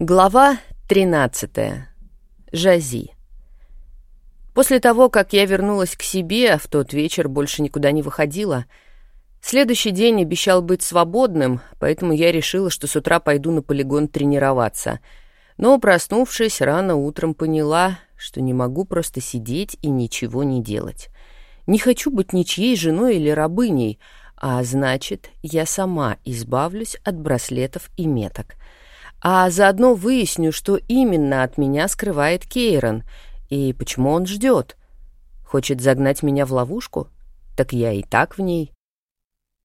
Глава 13. Жази. После того, как я вернулась к себе, в тот вечер больше никуда не выходила. Следующий день обещал быть свободным, поэтому я решила, что с утра пойду на полигон тренироваться. Но, проснувшись, рано утром поняла, что не могу просто сидеть и ничего не делать. Не хочу быть ничьей женой или рабыней, а значит, я сама избавлюсь от браслетов и меток — а заодно выясню, что именно от меня скрывает Кейрон и почему он ждет. Хочет загнать меня в ловушку? Так я и так в ней.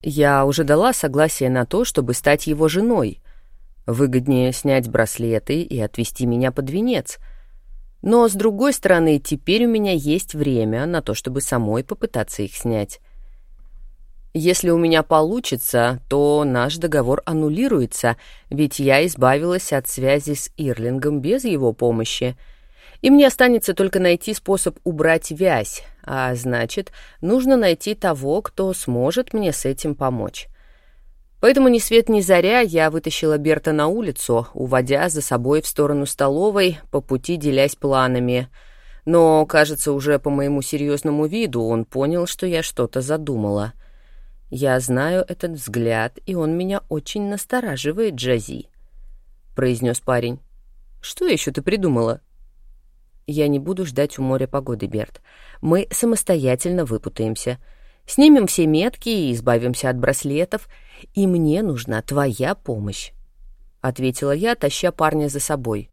Я уже дала согласие на то, чтобы стать его женой. Выгоднее снять браслеты и отвезти меня под венец. Но, с другой стороны, теперь у меня есть время на то, чтобы самой попытаться их снять. Если у меня получится, то наш договор аннулируется, ведь я избавилась от связи с Ирлингом без его помощи. И мне останется только найти способ убрать вязь, а значит, нужно найти того, кто сможет мне с этим помочь. Поэтому ни свет ни заря я вытащила Берта на улицу, уводя за собой в сторону столовой, по пути делясь планами. Но, кажется, уже по моему серьезному виду он понял, что я что-то задумала — «Я знаю этот взгляд, и он меня очень настораживает, Джази», — произнес парень. «Что еще ты придумала?» «Я не буду ждать у моря погоды, Берт. Мы самостоятельно выпутаемся. Снимем все метки и избавимся от браслетов, и мне нужна твоя помощь», — ответила я, таща парня за собой.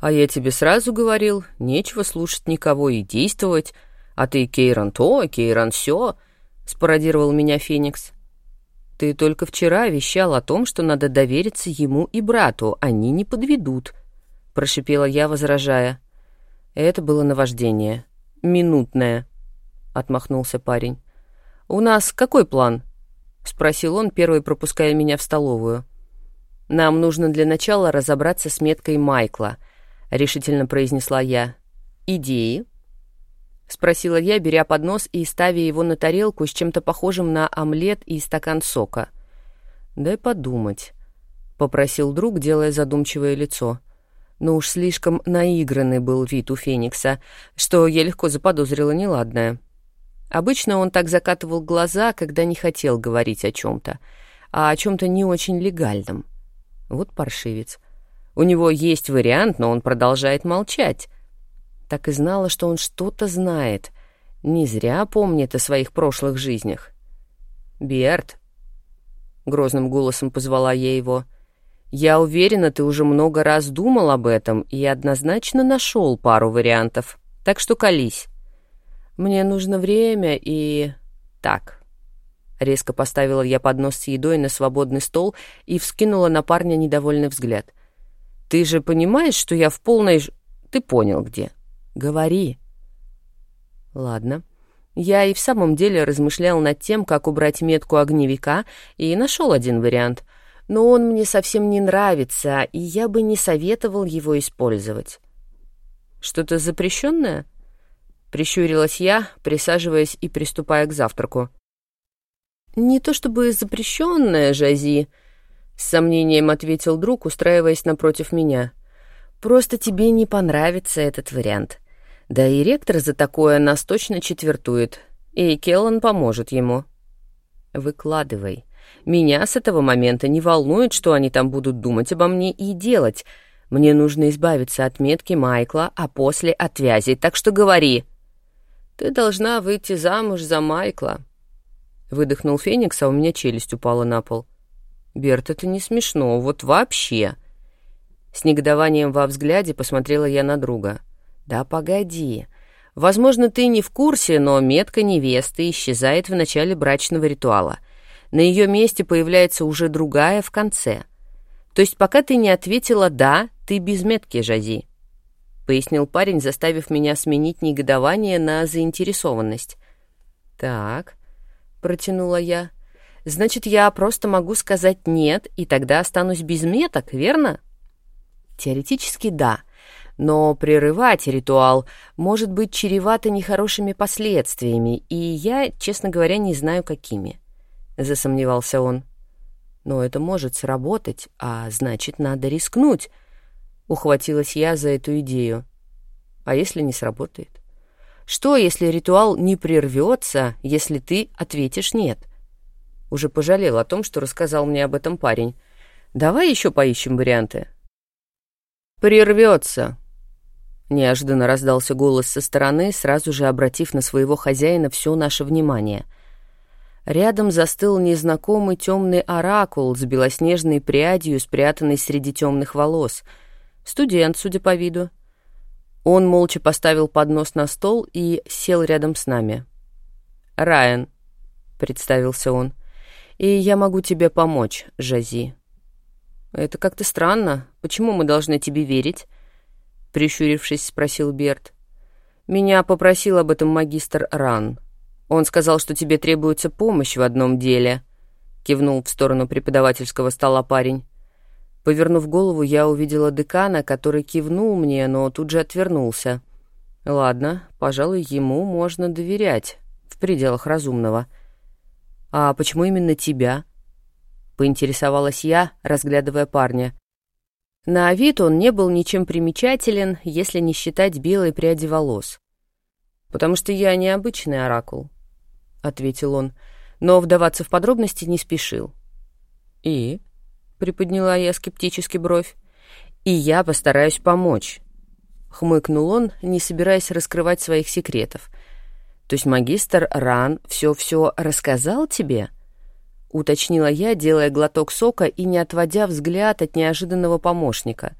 «А я тебе сразу говорил, нечего слушать никого и действовать, а ты Кейрон то, Кейрон сё», — спародировал меня Феникс. «Ты только вчера вещал о том, что надо довериться ему и брату, они не подведут», — прошипела я, возражая. «Это было наваждение. Минутное», — отмахнулся парень. «У нас какой план?» — спросил он, первый пропуская меня в столовую. «Нам нужно для начала разобраться с меткой Майкла», — решительно произнесла я. «Идеи?» — спросила я, беря поднос и ставя его на тарелку с чем-то похожим на омлет и стакан сока. «Дай подумать», — попросил друг, делая задумчивое лицо. Но уж слишком наигранный был вид у Феникса, что я легко заподозрила неладное. Обычно он так закатывал глаза, когда не хотел говорить о чем-то, а о чем-то не очень легальном. Вот паршивец. У него есть вариант, но он продолжает молчать — так и знала, что он что-то знает. Не зря помнит о своих прошлых жизнях. «Берт», — грозным голосом позвала я его, — «я уверена, ты уже много раз думал об этом и однозначно нашел пару вариантов, так что колись. Мне нужно время и... так». Резко поставила я поднос с едой на свободный стол и вскинула на парня недовольный взгляд. «Ты же понимаешь, что я в полной... Ты понял, где?» Говори. Ладно. Я и в самом деле размышлял над тем, как убрать метку огневика, и нашел один вариант. Но он мне совсем не нравится, и я бы не советовал его использовать. Что-то запрещенное? Прищурилась я, присаживаясь и приступая к завтраку. Не то чтобы запрещенное, Жази, с сомнением ответил друг, устраиваясь напротив меня. Просто тебе не понравится этот вариант. Да и ректор за такое нас точно четвертует, и Келлан поможет ему. Выкладывай. Меня с этого момента не волнует, что они там будут думать обо мне и делать. Мне нужно избавиться от метки Майкла, а после от вязи, так что говори. Ты должна выйти замуж за Майкла. Выдохнул Феникс, а у меня челюсть упала на пол. Берт, это не смешно, вот вообще. С негодованием во взгляде посмотрела я на друга — да погоди. Возможно, ты не в курсе, но метка невесты исчезает в начале брачного ритуала. На ее месте появляется уже другая в конце. То есть пока ты не ответила «да», ты без метки, Жази. Пояснил парень, заставив меня сменить негодование на заинтересованность. «Так», — протянула я, — «значит, я просто могу сказать «нет», и тогда останусь без меток, верно?» «Теоретически, да», — но прерывать ритуал может быть чревато нехорошими последствиями, и я, честно говоря, не знаю, какими», — засомневался он. Но это может сработать, а значит, надо рискнуть. Ухватилась я за эту идею. А если не сработает? Что, если ритуал не прервется, если ты ответишь «нет»? Уже пожалел о том, что рассказал мне об этом парень. Давай еще поищем варианты. «Прервется!» Неожиданно раздался голос со стороны, сразу же обратив на своего хозяина все наше внимание. Рядом застыл незнакомый темный оракул с белоснежной прядью, спрятанной среди темных волос. Студент, судя по виду. Он молча поставил поднос на стол и сел рядом с нами. «Райан», — представился он, — «и я могу тебе помочь, Жази». «Это как-то странно. Почему мы должны тебе верить?» — прищурившись, спросил Берт. «Меня попросил об этом магистр Ран. Он сказал, что тебе требуется помощь в одном деле», — кивнул в сторону преподавательского стола парень. Повернув голову, я увидела декана, который кивнул мне, но тут же отвернулся. «Ладно, пожалуй, ему можно доверять, в пределах разумного». «А почему именно тебя?» — поинтересовалась я, разглядывая парня. На вид он не был ничем примечателен, если не считать белой пряди волос. «Потому что я необычный оракул», — ответил он, но вдаваться в подробности не спешил. «И?» — приподняла я скептически бровь. «И я постараюсь помочь», — хмыкнул он, не собираясь раскрывать своих секретов. «То есть магистр Ран все-все рассказал тебе?» — уточнила я, делая глоток сока и не отводя взгляд от неожиданного помощника.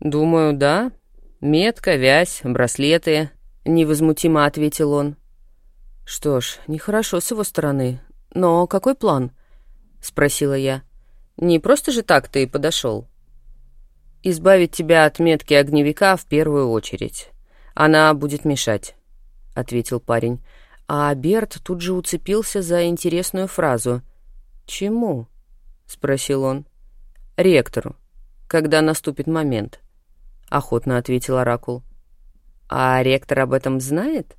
«Думаю, да. Метка, вязь, браслеты», — невозмутимо ответил он. «Что ж, нехорошо с его стороны. Но какой план?» — спросила я. «Не просто же так ты и подошел. «Избавить тебя от метки огневика в первую очередь. Она будет мешать», — ответил парень. А Берт тут же уцепился за интересную фразу — «Чему?» — спросил он. «Ректору, когда наступит момент», — охотно ответил Оракул. «А ректор об этом знает?»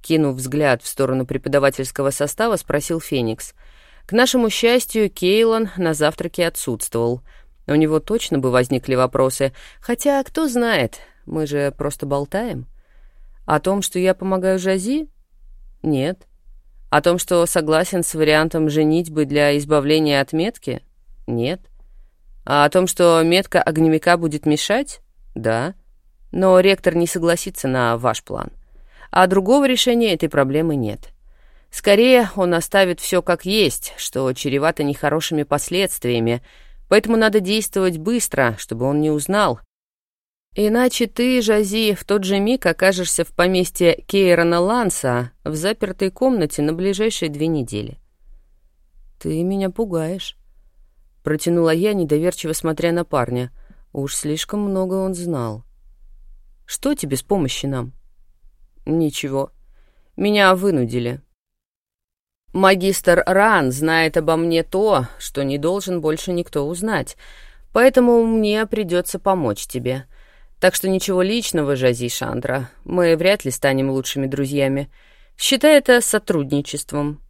Кинув взгляд в сторону преподавательского состава, спросил Феникс. К нашему счастью, Кейлан на завтраке отсутствовал. У него точно бы возникли вопросы. Хотя, кто знает, мы же просто болтаем. О том, что я помогаю Жази? Нет. О том, что согласен с вариантом женитьбы для избавления от метки? Нет. А о том, что метка огневика будет мешать? Да. Но ректор не согласится на ваш план. А другого решения этой проблемы нет. Скорее, он оставит все как есть, что чревато нехорошими последствиями, поэтому надо действовать быстро, чтобы он не узнал, Иначе ты, Жази, в тот же миг окажешься в поместье Кейрона Ланса в запертой комнате на ближайшие две недели. Ты меня пугаешь, протянула я, недоверчиво смотря на парня. Уж слишком много он знал. Что тебе с помощью нам? Ничего. Меня вынудили. Магистр Ран знает обо мне то, что не должен больше никто узнать, поэтому мне придется помочь тебе. — так что ничего личного, Жази Шандра. Мы вряд ли станем лучшими друзьями. Считай это сотрудничеством.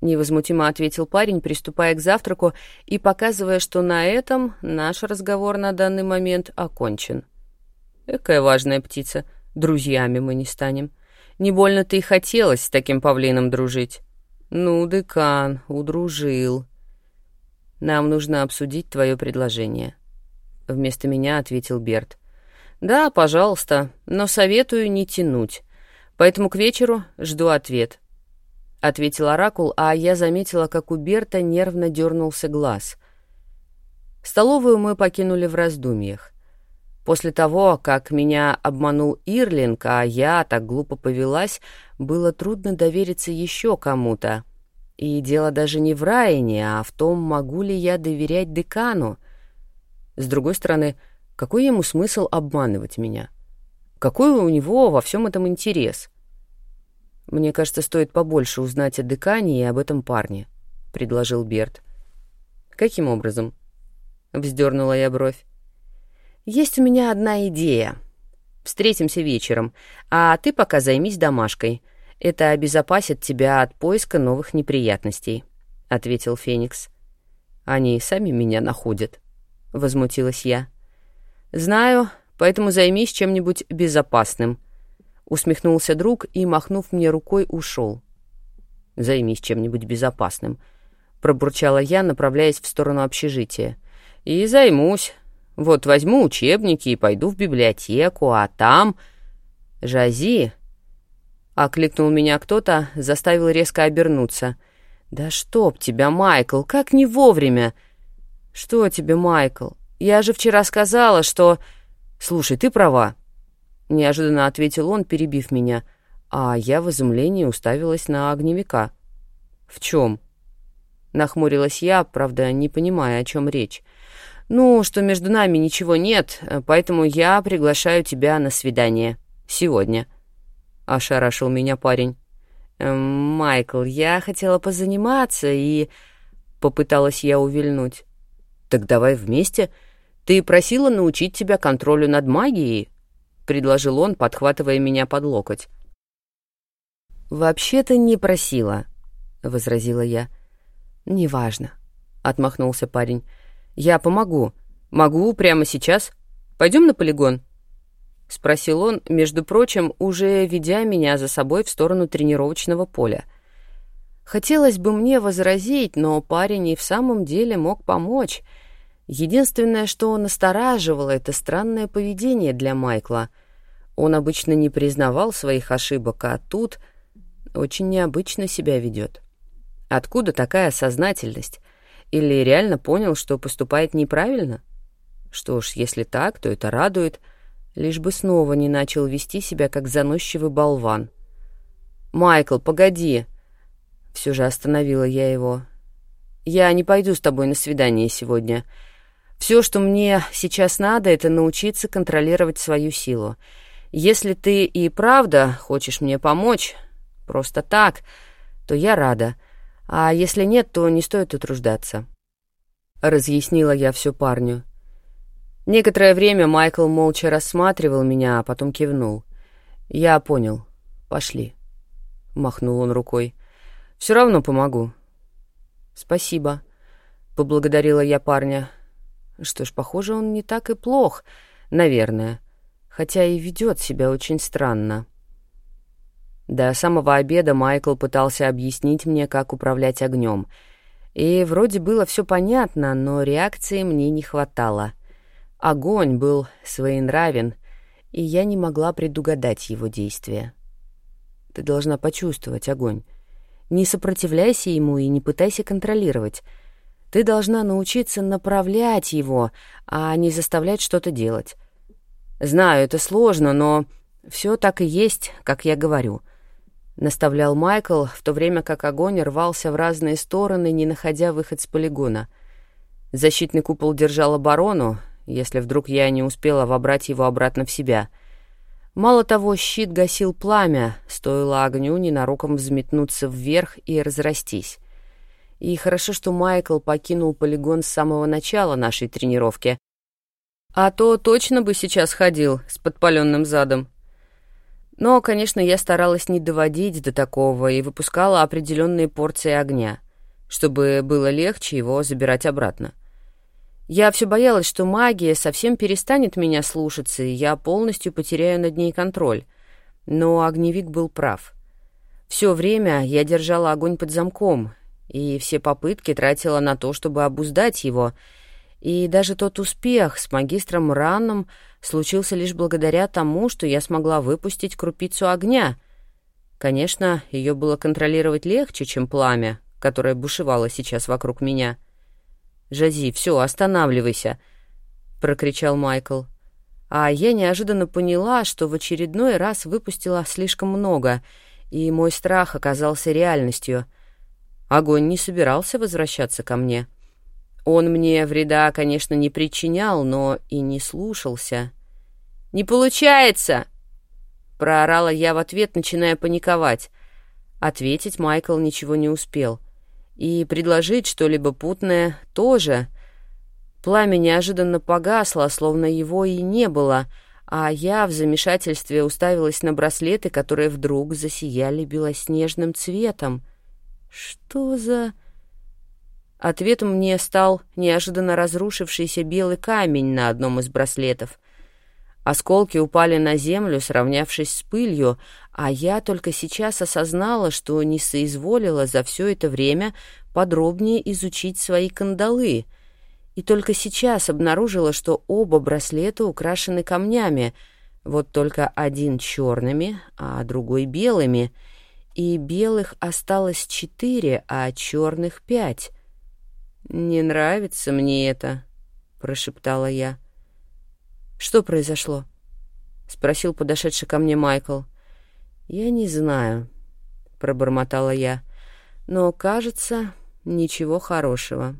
Невозмутимо ответил парень, приступая к завтраку и показывая, что на этом наш разговор на данный момент окончен. Какая важная птица. Друзьями мы не станем. Не больно-то и хотелось с таким павлином дружить. Ну, декан, удружил. Нам нужно обсудить твое предложение. Вместо меня ответил Берт. «Да, пожалуйста, но советую не тянуть. Поэтому к вечеру жду ответ», — ответил Оракул, а я заметила, как у Берта нервно дернулся глаз. Столовую мы покинули в раздумьях. После того, как меня обманул Ирлинг, а я так глупо повелась, было трудно довериться еще кому-то. И дело даже не в Райане, а в том, могу ли я доверять декану. С другой стороны, — какой ему смысл обманывать меня? Какой у него во всем этом интерес? Мне кажется, стоит побольше узнать о декане и об этом парне, предложил Берт. Каким образом? Вздернула я бровь. Есть у меня одна идея. Встретимся вечером, а ты пока займись домашкой. Это обезопасит тебя от поиска новых неприятностей, ответил Феникс. Они сами меня находят», — возмутилась я. «Знаю, поэтому займись чем-нибудь безопасным», — усмехнулся друг и, махнув мне рукой, ушел. «Займись чем-нибудь безопасным», — пробурчала я, направляясь в сторону общежития. «И займусь. Вот возьму учебники и пойду в библиотеку, а там...» «Жази!» — окликнул меня кто-то, заставил резко обернуться. «Да чтоб тебя, Майкл, как не вовремя!» «Что тебе, Майкл? Я же вчера сказала, что...» «Слушай, ты права», — неожиданно ответил он, перебив меня, а я в изумлении уставилась на огневика. «В чем?» — нахмурилась я, правда, не понимая, о чем речь. «Ну, что между нами ничего нет, поэтому я приглашаю тебя на свидание. Сегодня», — ошарашил меня парень. «Эм, «Майкл, я хотела позаниматься и...» Попыталась я увильнуть. «Так давай вместе. Ты просила научить тебя контролю над магией», — предложил он, подхватывая меня под локоть. «Вообще-то не просила», — возразила я. «Неважно», — отмахнулся парень. «Я помогу. Могу прямо сейчас. Пойдем на полигон?» — спросил он, между прочим, уже ведя меня за собой в сторону тренировочного поля. Хотелось бы мне возразить, но парень и в самом деле мог помочь — Единственное, что настораживало, это странное поведение для Майкла. Он обычно не признавал своих ошибок, а тут очень необычно себя ведет. Откуда такая сознательность? Или реально понял, что поступает неправильно? Что ж, если так, то это радует, лишь бы снова не начал вести себя как заносчивый болван. «Майкл, погоди!» Все же остановила я его. «Я не пойду с тобой на свидание сегодня. Все, что мне сейчас надо, это научиться контролировать свою силу. Если ты и правда хочешь мне помочь, просто так, то я рада. А если нет, то не стоит утруждаться. Разъяснила я все парню. Некоторое время Майкл молча рассматривал меня, а потом кивнул. «Я понял. Пошли». Махнул он рукой. «Все равно помогу». «Спасибо», — поблагодарила я парня. Что ж, похоже, он не так и плох, наверное, хотя и ведет себя очень странно. До самого обеда Майкл пытался объяснить мне, как управлять огнем. И вроде было все понятно, но реакции мне не хватало. Огонь был своенравен, и я не могла предугадать его действия. Ты должна почувствовать огонь. Не сопротивляйся ему и не пытайся контролировать — ты должна научиться направлять его, а не заставлять что-то делать. Знаю, это сложно, но все так и есть, как я говорю. Наставлял Майкл, в то время как огонь рвался в разные стороны, не находя выход с полигона. Защитный купол держал оборону, если вдруг я не успела вобрать его обратно в себя. Мало того, щит гасил пламя, стоило огню ненароком взметнуться вверх и разрастись. И хорошо, что Майкл покинул полигон с самого начала нашей тренировки. А то точно бы сейчас ходил с подпаленным задом. Но, конечно, я старалась не доводить до такого и выпускала определенные порции огня, чтобы было легче его забирать обратно. Я все боялась, что магия совсем перестанет меня слушаться, и я полностью потеряю над ней контроль. Но огневик был прав. Все время я держала огонь под замком, и все попытки тратила на то, чтобы обуздать его. И даже тот успех с магистром Раном случился лишь благодаря тому, что я смогла выпустить крупицу огня. Конечно, ее было контролировать легче, чем пламя, которое бушевало сейчас вокруг меня. «Жази, все, останавливайся!» — прокричал Майкл. А я неожиданно поняла, что в очередной раз выпустила слишком много, и мой страх оказался реальностью — Огонь не собирался возвращаться ко мне. Он мне вреда, конечно, не причинял, но и не слушался. «Не получается!» Проорала я в ответ, начиная паниковать. Ответить Майкл ничего не успел. И предложить что-либо путное тоже. Пламя неожиданно погасло, словно его и не было, а я в замешательстве уставилась на браслеты, которые вдруг засияли белоснежным цветом — что за... Ответом мне стал неожиданно разрушившийся белый камень на одном из браслетов. Осколки упали на землю, сравнявшись с пылью, а я только сейчас осознала, что не соизволила за все это время подробнее изучить свои кандалы, и только сейчас обнаружила, что оба браслета украшены камнями, вот только один черными, а другой белыми, и белых осталось четыре, а черных пять — «Не нравится мне это», — прошептала я. «Что произошло?» — спросил подошедший ко мне Майкл. «Я не знаю», — пробормотала я, — «но, кажется, ничего хорошего».